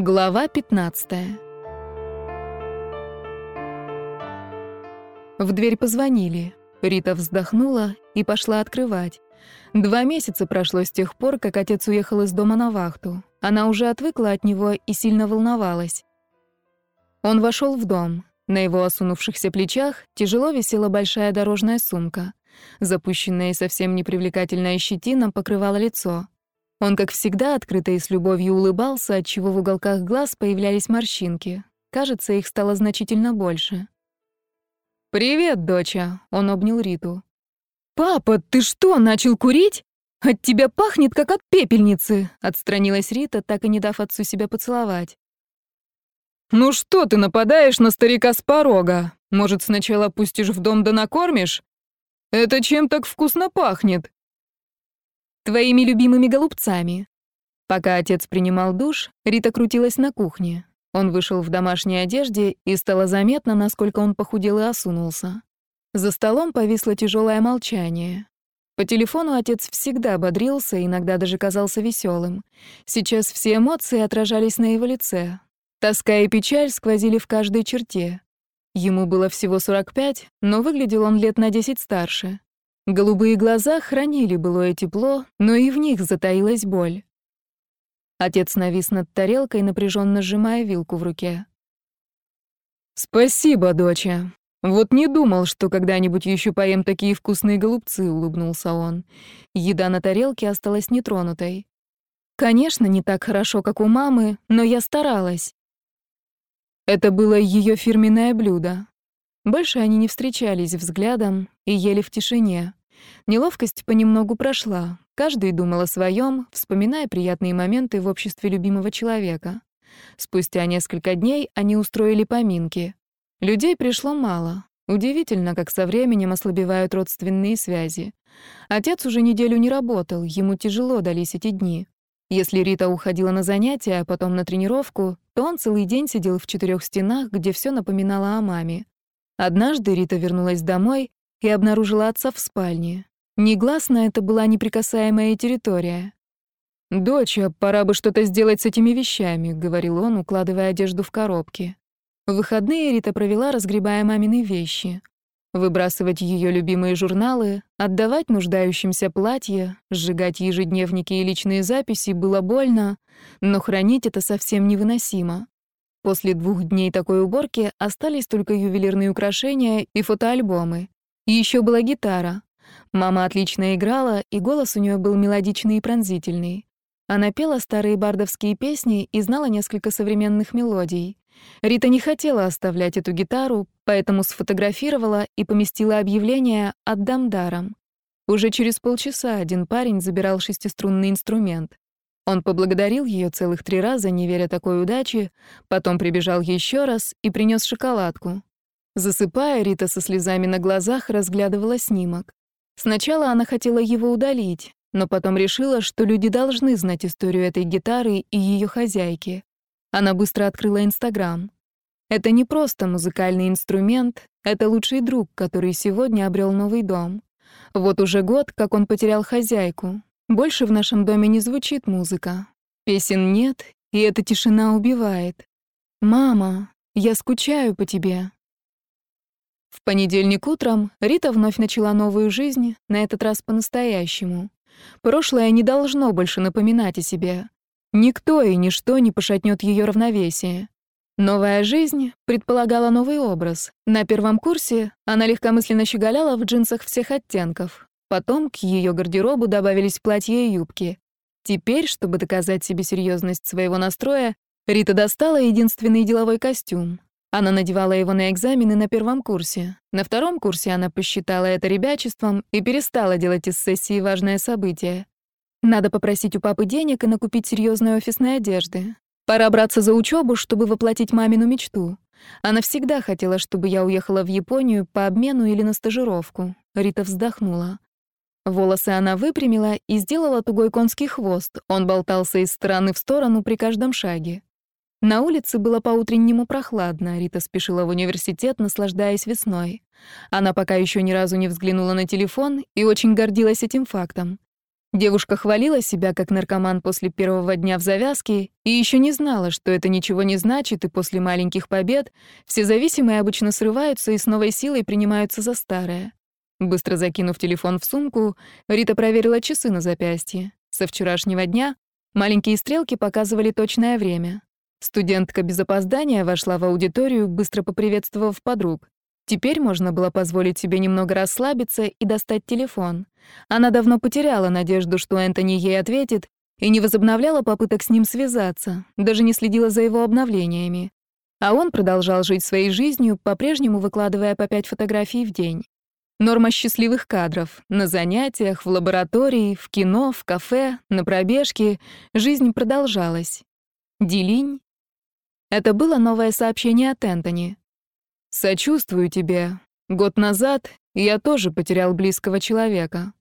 Глава 15. В дверь позвонили. Рита вздохнула и пошла открывать. Два месяца прошло с тех пор, как отец уехал из дома на вахту. Она уже отвыкла от него и сильно волновалась. Он вошел в дом. На его осунувшихся плечах тяжело висела большая дорожная сумка. Запущенная и совсем непривлекательная щетина покрывала лицо. Он, как всегда, открыто и с любовью улыбался, отчего в уголках глаз появлялись морщинки. Кажется, их стало значительно больше. «Привет, доча!» — он обнял Риту. «Папа, ты что, начал курить? От тебя пахнет, как от пепельницы!» — отстранилась Рита, так и не дав отцу себя поцеловать. «Ну что ты нападаешь на старика с порога? Может, сначала пустишь в дом да накормишь? Это чем так вкусно пахнет?» Твоими любимыми голубцами». Пока отец принимал душ, Рита крутилась на кухне. Он вышел в домашней одежде, и стало заметно, насколько он похудел и осунулся. За столом повисло тяжелое молчание. По телефону отец всегда бодрился, иногда даже казался веселым. Сейчас все эмоции отражались на его лице. Тоска и печаль сквозили в каждой черте. Ему было всего 45, но выглядел он лет на 10 старше. Голубые глаза хранили былое тепло, но и в них затаилась боль. Отец навис над тарелкой, напряженно сжимая вилку в руке. «Спасибо, доча. Вот не думал, что когда-нибудь еще поем такие вкусные голубцы», — улыбнулся он. Еда на тарелке осталась нетронутой. «Конечно, не так хорошо, как у мамы, но я старалась». Это было ее фирменное блюдо. Больше они не встречались взглядом и ели в тишине. Неловкость понемногу прошла. Каждый думал о своем, вспоминая приятные моменты в обществе любимого человека. Спустя несколько дней они устроили поминки. Людей пришло мало. Удивительно, как со временем ослабевают родственные связи. Отец уже неделю не работал, ему тяжело дались эти дни. Если Рита уходила на занятия, а потом на тренировку, то он целый день сидел в четырех стенах, где все напоминало о маме. Однажды Рита вернулась домой и обнаружила отца в спальне. Негласно это была неприкасаемая территория. «Доча, пора бы что-то сделать с этими вещами», — говорил он, укладывая одежду в коробки. В выходные Рита провела, разгребая мамины вещи. Выбрасывать ее любимые журналы, отдавать нуждающимся платья, сжигать ежедневники и личные записи было больно, но хранить это совсем невыносимо. После двух дней такой уборки остались только ювелирные украшения и фотоальбомы. Еще была гитара. Мама отлично играла, и голос у нее был мелодичный и пронзительный. Она пела старые бардовские песни и знала несколько современных мелодий. Рита не хотела оставлять эту гитару, поэтому сфотографировала и поместила объявление «Отдам даром». Уже через полчаса один парень забирал шестиструнный инструмент. Он поблагодарил ее целых три раза, не веря такой удаче, потом прибежал еще раз и принес шоколадку. Засыпая, Рита со слезами на глазах разглядывала снимок. Сначала она хотела его удалить, но потом решила, что люди должны знать историю этой гитары и ее хозяйки. Она быстро открыла Инстаграм. Это не просто музыкальный инструмент, это лучший друг, который сегодня обрел новый дом. Вот уже год, как он потерял хозяйку. Больше в нашем доме не звучит музыка. Песен нет, и эта тишина убивает. «Мама, я скучаю по тебе», в понедельник утром Рита вновь начала новую жизнь, на этот раз по-настоящему. Прошлое не должно больше напоминать о себе. Никто и ничто не пошатнет ее равновесие. Новая жизнь предполагала новый образ. На первом курсе она легкомысленно щеголяла в джинсах всех оттенков. Потом к ее гардеробу добавились платья и юбки. Теперь, чтобы доказать себе серьезность своего настроя, Рита достала единственный деловой костюм. Она надевала его на экзамены на первом курсе. На втором курсе она посчитала это ребячеством и перестала делать из сессии важное событие. Надо попросить у папы денег и накупить серьезной офисной одежды. Пора браться за учебу, чтобы воплотить мамину мечту. Она всегда хотела, чтобы я уехала в Японию по обмену или на стажировку. Рита вздохнула. Волосы она выпрямила и сделала тугой конский хвост. Он болтался из стороны в сторону при каждом шаге. На улице было по-утреннему прохладно, Рита спешила в университет, наслаждаясь весной. Она пока еще ни разу не взглянула на телефон и очень гордилась этим фактом. Девушка хвалила себя как наркоман после первого дня в завязке и еще не знала, что это ничего не значит, и после маленьких побед все зависимые обычно срываются и с новой силой принимаются за старое. Быстро закинув телефон в сумку, Рита проверила часы на запястье. Со вчерашнего дня маленькие стрелки показывали точное время. Студентка без опоздания вошла в аудиторию, быстро поприветствовав подруг. Теперь можно было позволить себе немного расслабиться и достать телефон. Она давно потеряла надежду, что Энтони ей ответит, и не возобновляла попыток с ним связаться, даже не следила за его обновлениями. А он продолжал жить своей жизнью, по-прежнему выкладывая по пять фотографий в день. Норма счастливых кадров. На занятиях, в лаборатории, в кино, в кафе, на пробежке. Жизнь продолжалась. Делинь. Это было новое сообщение от Энтони. Сочувствую тебе. Год назад я тоже потерял близкого человека.